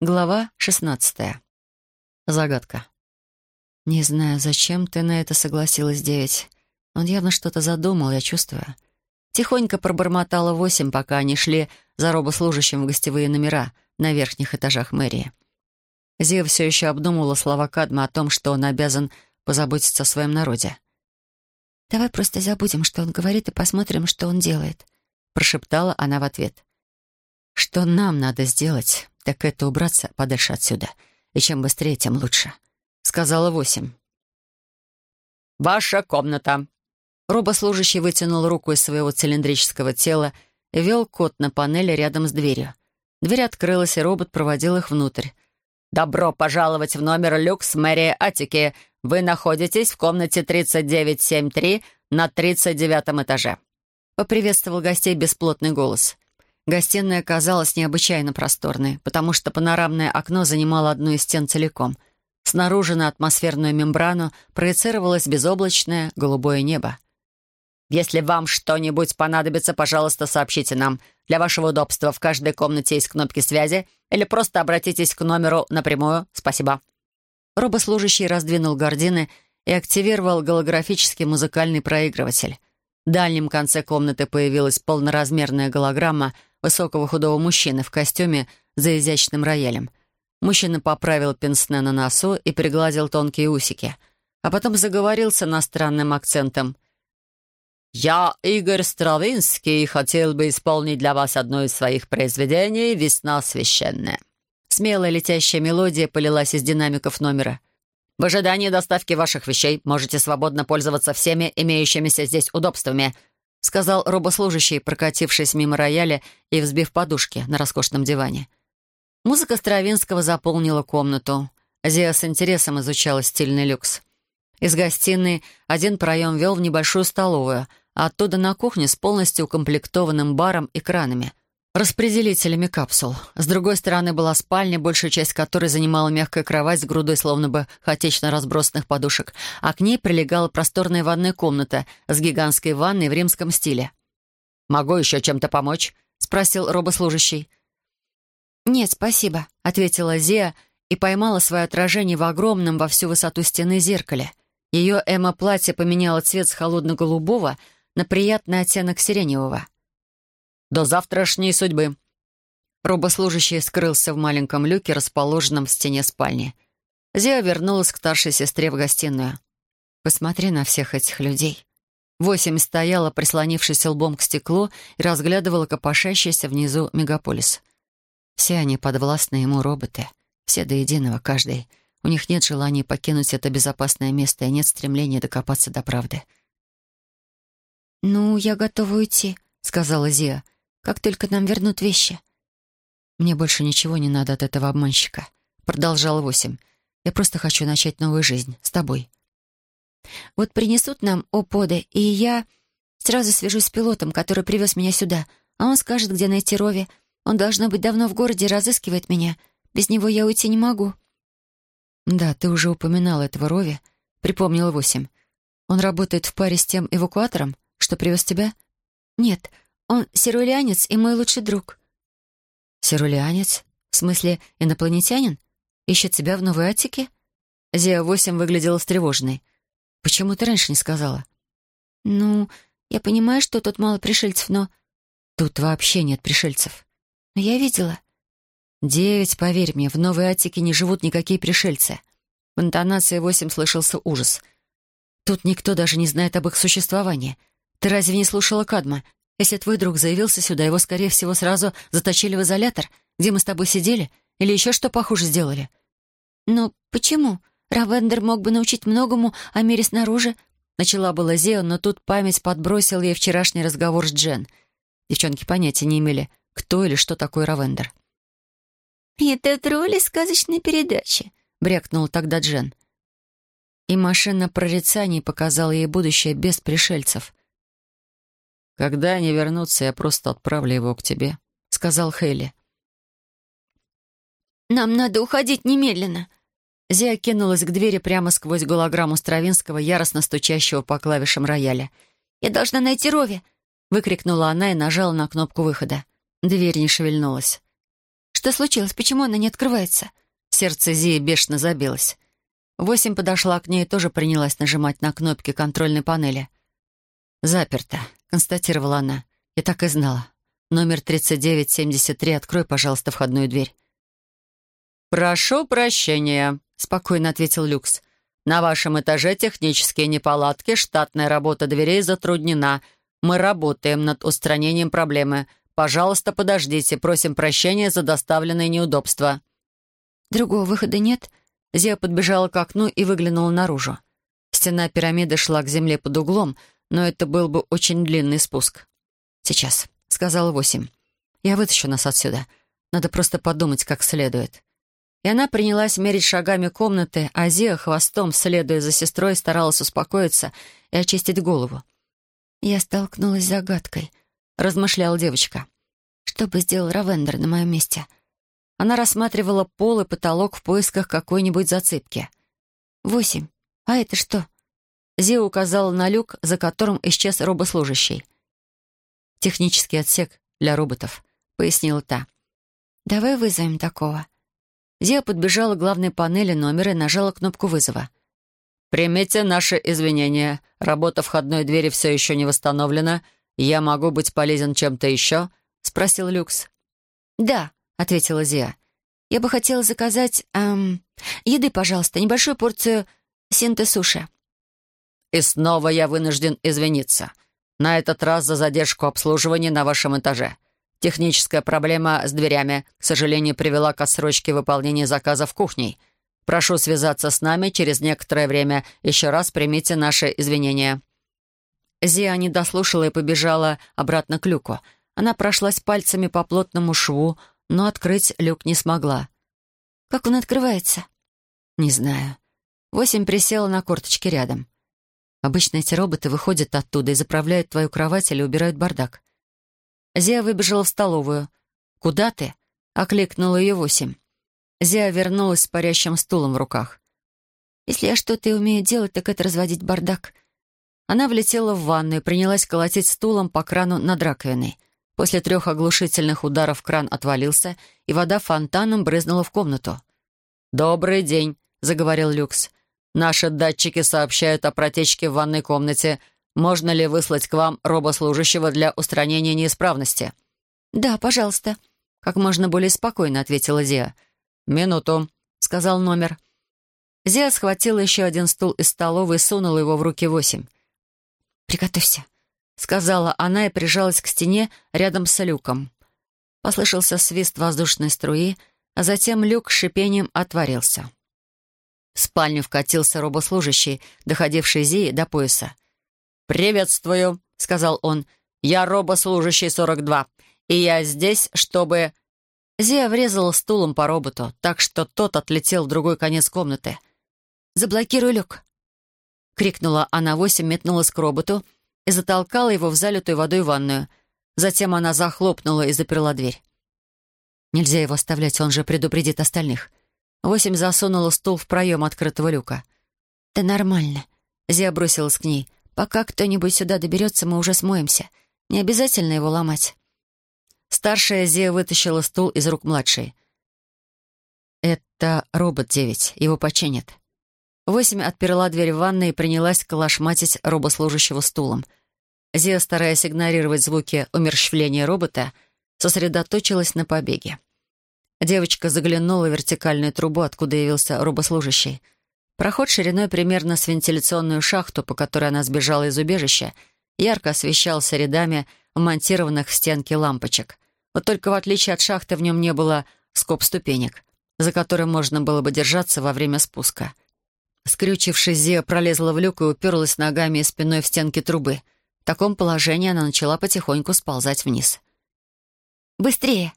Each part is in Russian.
Глава шестнадцатая. Загадка. «Не знаю, зачем ты на это согласилась, девять. Он явно что-то задумал, я чувствую». Тихонько пробормотала восемь, пока они шли за робослужащим в гостевые номера на верхних этажах мэрии. Зия все еще обдумывала слова Кадма о том, что он обязан позаботиться о своем народе. «Давай просто забудем, что он говорит, и посмотрим, что он делает», — прошептала она в ответ. «Что нам надо сделать, так это убраться подальше отсюда. И чем быстрее, тем лучше», — сказала восемь. «Ваша комната». Робослужащий вытянул руку из своего цилиндрического тела и вел код на панели рядом с дверью. Дверь открылась, и робот проводил их внутрь. «Добро пожаловать в номер люкс мэрии Атики. Вы находитесь в комнате 3973 на 39 этаже». Поприветствовал гостей бесплотный голос. Гостиная казалась необычайно просторной, потому что панорамное окно занимало одну из стен целиком. Снаружи на атмосферную мембрану проецировалось безоблачное голубое небо. «Если вам что-нибудь понадобится, пожалуйста, сообщите нам. Для вашего удобства в каждой комнате есть кнопки связи или просто обратитесь к номеру напрямую. Спасибо». Робослужащий раздвинул гардины и активировал голографический музыкальный проигрыватель. В дальнем конце комнаты появилась полноразмерная голограмма — высокого худого мужчины в костюме за изящным роялем. Мужчина поправил пенсне на носу и пригладил тонкие усики, а потом заговорил с иностранным акцентом. «Я, Игорь Стравинский, хотел бы исполнить для вас одно из своих произведений «Весна священная». Смелая летящая мелодия полилась из динамиков номера. «В ожидании доставки ваших вещей можете свободно пользоваться всеми имеющимися здесь удобствами —— сказал робослужащий, прокатившись мимо рояля и взбив подушки на роскошном диване. Музыка Стравинского заполнила комнату. Зия с интересом изучала стильный люкс. Из гостиной один проем вел в небольшую столовую, а оттуда на кухню с полностью укомплектованным баром и кранами — распределителями капсул. С другой стороны была спальня, большая часть которой занимала мягкая кровать с грудой словно бы хаотично разбросанных подушек, а к ней прилегала просторная ванная комната с гигантской ванной в римском стиле. «Могу еще чем-то помочь?» — спросил робослужащий. «Нет, спасибо», — ответила Зия и поймала свое отражение в огромном во всю высоту стены зеркале. Ее эмо-платье поменяло цвет с холодно-голубого на приятный оттенок сиреневого. До завтрашней судьбы». Робослужащий скрылся в маленьком люке, расположенном в стене спальни. Зия вернулась к старшей сестре в гостиную. «Посмотри на всех этих людей». Восемь стояла, прислонившись лбом к стеклу, и разглядывала копошащийся внизу мегаполис. Все они подвластны ему роботы. Все до единого, каждый. У них нет желания покинуть это безопасное место и нет стремления докопаться до правды. «Ну, я готова уйти», — сказала Зия как только нам вернут вещи». «Мне больше ничего не надо от этого обманщика», — продолжал Восемь. «Я просто хочу начать новую жизнь с тобой». «Вот принесут нам оподы, и я сразу свяжусь с пилотом, который привез меня сюда, а он скажет, где найти Рови. Он, должно быть, давно в городе разыскивает меня. Без него я уйти не могу». «Да, ты уже упоминал этого Рови», — припомнил Восемь. «Он работает в паре с тем эвакуатором, что привез тебя?» «Нет, он сирулянец и мой лучший друг». «Сирулянец? В смысле, инопланетянин? Ищет тебя в Новой Атике?» Зия-8 выглядела встревоженной. «Почему ты раньше не сказала?» «Ну, я понимаю, что тут мало пришельцев, но...» «Тут вообще нет пришельцев». «Но я видела». «Девять, поверь мне, в Новой Атике не живут никакие пришельцы». В интонации восемь слышался ужас. «Тут никто даже не знает об их существовании. Ты разве не слушала Кадма? Если твой друг заявился сюда, его, скорее всего, сразу заточили в изолятор, где мы с тобой сидели, или еще что похуже сделали». «Но почему? Равендер мог бы научить многому о мире снаружи». Начала была Зео, но тут память подбросил ей вчерашний разговор с Джен. Девчонки понятия не имели, кто или что такое Равендер. «Это тролли сказочной передачи», — брякнул тогда Джен. И машина прорицаний показала ей будущее без пришельцев. «Когда они вернутся, я просто отправлю его к тебе», — сказал Хейли. «Нам надо уходить немедленно». Зия кинулась к двери прямо сквозь голограмму Стравинского, яростно стучащего по клавишам рояля. «Я должна найти Рови!» — выкрикнула она и нажала на кнопку выхода. Дверь не шевельнулась. Что случилось? Почему она не открывается?» Сердце Зии бешено забилось. Восемь подошла к ней и тоже принялась нажимать на кнопки контрольной панели. «Заперто», — констатировала она. «Я так и знала. Номер 3973, открой, пожалуйста, входную дверь». «Прошу прощения», — спокойно ответил Люкс. «На вашем этаже технические неполадки, штатная работа дверей затруднена. Мы работаем над устранением проблемы. Пожалуйста, подождите. Просим прощения за доставленные неудобства». «Другого выхода нет?» Зия подбежала к окну и выглянула наружу. Стена пирамиды шла к земле под углом, но это был бы очень длинный спуск. «Сейчас», — сказала восемь. «Я вытащу нас отсюда. Надо просто подумать как следует». И она принялась мерить шагами комнаты, а Зия хвостом, следуя за сестрой, старалась успокоиться и очистить голову. «Я столкнулась с загадкой», — размышляла девочка. «Что бы сделал Равендер на моем месте?» Она рассматривала пол и потолок в поисках какой-нибудь зацепки. «Восемь. А это что?» Зия указала на люк, за которым исчез робослужащий. «Технический отсек для роботов», — пояснила та. «Давай вызовем такого». Зия подбежала к главной панели номера и нажала кнопку вызова. «Примите наши извинения. Работа входной двери все еще не восстановлена. Я могу быть полезен чем-то еще?» — спросил Люкс. «Да», — ответила Зия. «Я бы хотела заказать... Эм, еды, пожалуйста, небольшую порцию синте-суши». «И снова я вынужден извиниться. На этот раз за задержку обслуживания на вашем этаже. Техническая проблема с дверями, к сожалению, привела к отсрочке выполнения заказов кухней. Прошу связаться с нами через некоторое время. Еще раз примите наши извинения». Зия не дослушала и побежала обратно к люку. Она прошлась пальцами по плотному шву, но открыть люк не смогла. «Как он открывается?» «Не знаю». Восемь присела на корточки рядом. Обычно эти роботы выходят оттуда и заправляют твою кровать или убирают бардак. Зия выбежала в столовую. «Куда ты?» — окликнула ее восемь. Зия вернулась с парящим стулом в руках. «Если я что-то и умею делать, так это разводить бардак». Она влетела в ванную и принялась колотить стулом по крану над раковиной. После трех оглушительных ударов кран отвалился, и вода фонтаном брызнула в комнату. «Добрый день», — заговорил Люкс. «Наши датчики сообщают о протечке в ванной комнате. Можно ли выслать к вам робослужащего для устранения неисправности?» «Да, пожалуйста», — как можно более спокойно ответила Зия. «Минуту», — сказал номер. Зия схватила еще один стул из столовой и сунула его в руки восемь. «Приготовься», сказала она и прижалась к стене рядом с люком. Послышался свист воздушной струи, а затем люк с шипением отворился. В спальню вкатился робослужащий, доходивший Зии до пояса. «Приветствую», — сказал он. «Я робослужащий 42, и я здесь, чтобы...» Зия врезала стулом по роботу, так что тот отлетел в другой конец комнаты. «Заблокируй люк!» — крикнула она восемь, метнулась к роботу — и затолкала его в залитую водой ванную. Затем она захлопнула и заперла дверь. Нельзя его оставлять, он же предупредит остальных. Восемь засунула стул в проем открытого люка. «Да нормально». Зия бросилась к ней. «Пока кто-нибудь сюда доберется, мы уже смоемся. Не обязательно его ломать». Старшая Зия вытащила стул из рук младшей. «Это робот-9. Его починят». Восемь отперла дверь в ванной и принялась калашматить робослужащего стулом — Зия, стараясь игнорировать звуки умерщвления робота, сосредоточилась на побеге. Девочка заглянула в вертикальную трубу, откуда явился робослужащий. Проход шириной примерно с вентиляционную шахту, по которой она сбежала из убежища, ярко освещался рядами вмонтированных в стенки лампочек. Вот только в отличие от шахты в нем не было скоб-ступенек, за которым можно было бы держаться во время спуска. Скрючившись, Зия пролезла в люк и уперлась ногами и спиной в стенки трубы — в таком положении она начала потихоньку сползать вниз. «Быстрее!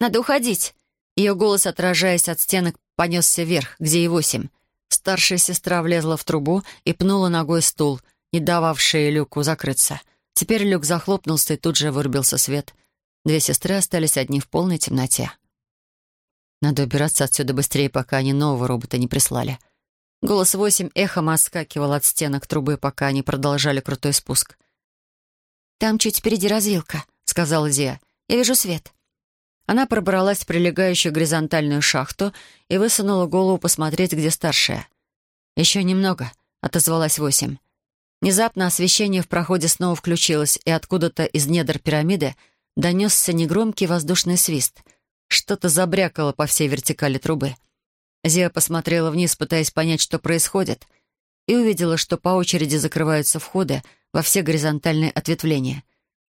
Надо уходить!» Ее голос, отражаясь от стенок, понесся вверх, где и восемь. Старшая сестра влезла в трубу и пнула ногой стул, не дававший люку закрыться. Теперь люк захлопнулся, и тут же вырубился свет. Две сестры остались одни в полной темноте. Надо убираться отсюда быстрее, пока они нового робота не прислали. Голос восемь эхом отскакивал от стенок трубы, пока они продолжали крутой спуск. «Там чуть впереди развилка», — сказала Зия. «Я вижу свет». Она пробралась в прилегающую горизонтальную шахту и высунула голову посмотреть, где старшая. «Еще немного», — отозвалась восемь. Внезапно освещение в проходе снова включилось, и откуда-то из недр пирамиды донесся негромкий воздушный свист. Что-то забрякало по всей вертикали трубы. Зия посмотрела вниз, пытаясь понять, что происходит, и увидела, что по очереди закрываются входы во все горизонтальные ответвления.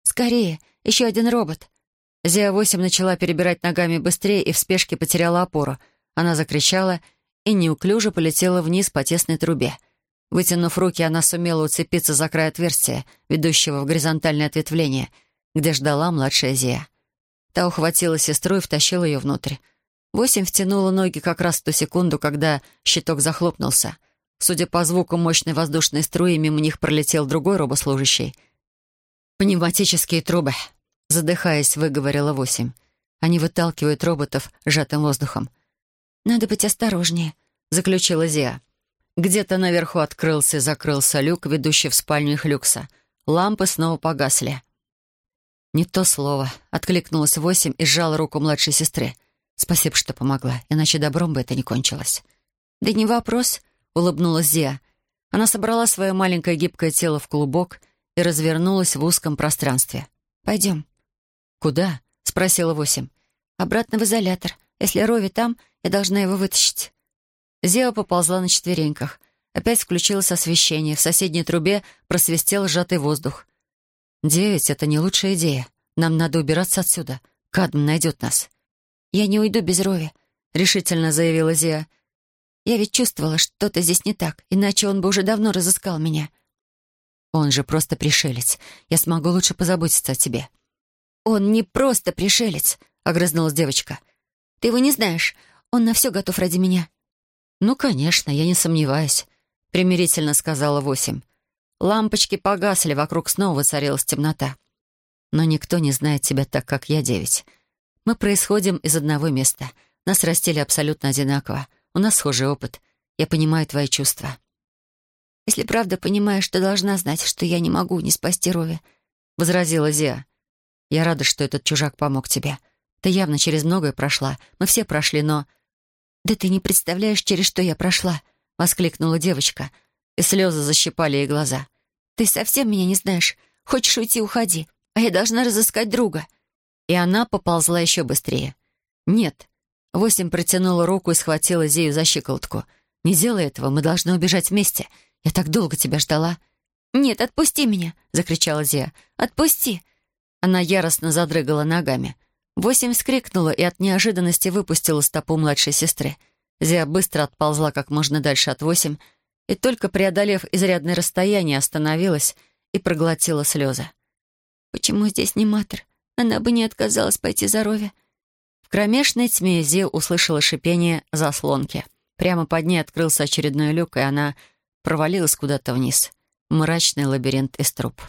«Скорее! Еще один робот!» Зия-8 начала перебирать ногами быстрее и в спешке потеряла опору. Она закричала и неуклюже полетела вниз по тесной трубе. Вытянув руки, она сумела уцепиться за край отверстия, ведущего в горизонтальное ответвление, где ждала младшая Зия. Та ухватила сестру и втащила ее внутрь. Восемь втянула ноги как раз в ту секунду, когда щиток захлопнулся. Судя по звуку мощной воздушной струи, мимо них пролетел другой робослужащий. «Пневматические трубы», — задыхаясь, выговорила Восемь. Они выталкивают роботов сжатым воздухом. «Надо быть осторожнее», — заключила Зия. Где-то наверху открылся и закрылся люк, ведущий в спальню их люкса. Лампы снова погасли. «Не то слово», — откликнулась Восемь и сжала руку младшей сестры. Спасибо, что помогла, иначе добром бы это не кончилось. «Да не вопрос», — улыбнулась Зия. Она собрала свое маленькое гибкое тело в клубок и развернулась в узком пространстве. «Пойдем». «Куда?» — спросила Восемь. «Обратно в изолятор. Если Рови там, я должна его вытащить». Зия поползла на четвереньках. Опять включилось освещение. В соседней трубе просвистел сжатый воздух. «Девять — это не лучшая идея. Нам надо убираться отсюда. Кадм найдет нас». «Я не уйду без Рови», — решительно заявила Зия. «Я ведь чувствовала, что-то здесь не так, иначе он бы уже давно разыскал меня». «Он же просто пришелец. Я смогу лучше позаботиться о тебе». «Он не просто пришелец», — огрызнулась девочка. «Ты его не знаешь. Он на все готов ради меня». «Ну, конечно, я не сомневаюсь», — примирительно сказала Восемь. Лампочки погасли, вокруг снова воцарилась темнота. «Но никто не знает тебя так, как я, девять. Мы происходим из одного места. Нас растили абсолютно одинаково. У нас схожий опыт. Я понимаю твои чувства». «Если правда понимаешь, то должна знать, что я не могу не спасти Рови», — возразила Зия. «Я рада, что этот чужак помог тебе. Ты явно через многое прошла. Мы все прошли, но...» «Да ты не представляешь, через что я прошла», — воскликнула девочка, и слезы защипали ей глаза. «Ты совсем меня не знаешь. Хочешь уйти — уходи, а я должна разыскать друга и она поползла еще быстрее. «Нет». Восемь протянула руку и схватила Зею за щиколотку. «Не делай этого, мы должны убежать вместе. Я так долго тебя ждала». «Нет, отпусти меня!» — закричала Зея. «Отпусти!» Она яростно задрыгала ногами. Восемь вскрикнула и от неожиданности выпустила стопу младшей сестры. Зия быстро отползла как можно дальше от восемь и, только преодолев изрядное расстояние, остановилась и проглотила слезы. «Почему здесь не матер?» Она бы не отказалась пойти за Рови. В кромешной тьме Зи услышала шипение заслонки. Прямо под ней открылся очередной люк, и она провалилась куда-то вниз. Мрачный лабиринт из труб.